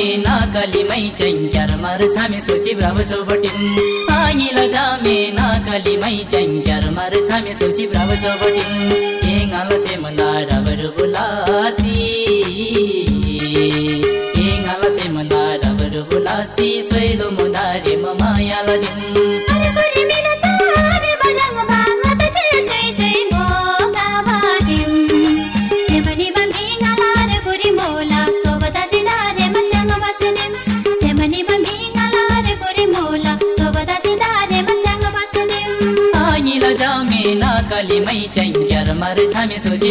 जामेन कलिमै च्याङ्क्यार मर्छ हामी सुसी भ्राबु सोबटिम आगिल जामेन कलिमै च्याङ्क्यार मर्छ हामी सुसी भ्राबु सोबटिम बुलासी कालीमै च्याङ्क्यार मार छामे सोची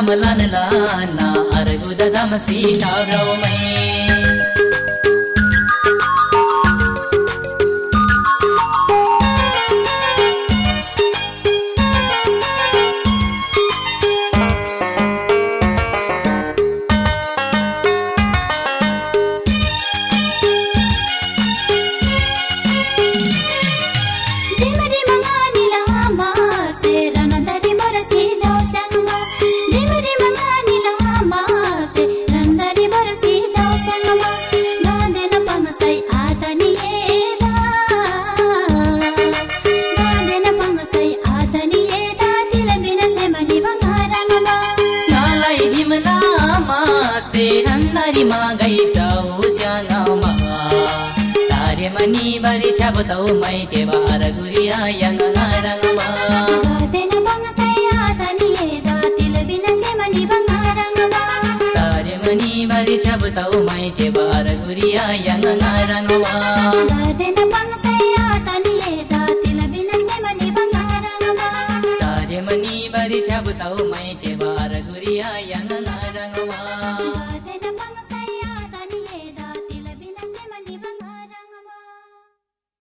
सब ताम लन लाना मागै जाऊ स्याङमा तारे मनी बरी छबतौ मैटे बार गुरिया यङ नारङमा गादे न पंगसै आदनी एदा दिल बिन से मनी बंगारंगमा तारे मनी बरी गुरिया यङ नारङमा गादे न पंगसै आदनी एदा दिल बिन से मनी बंगारंगमा तारे मनी बरी छबतौ मैटे बार गुरिया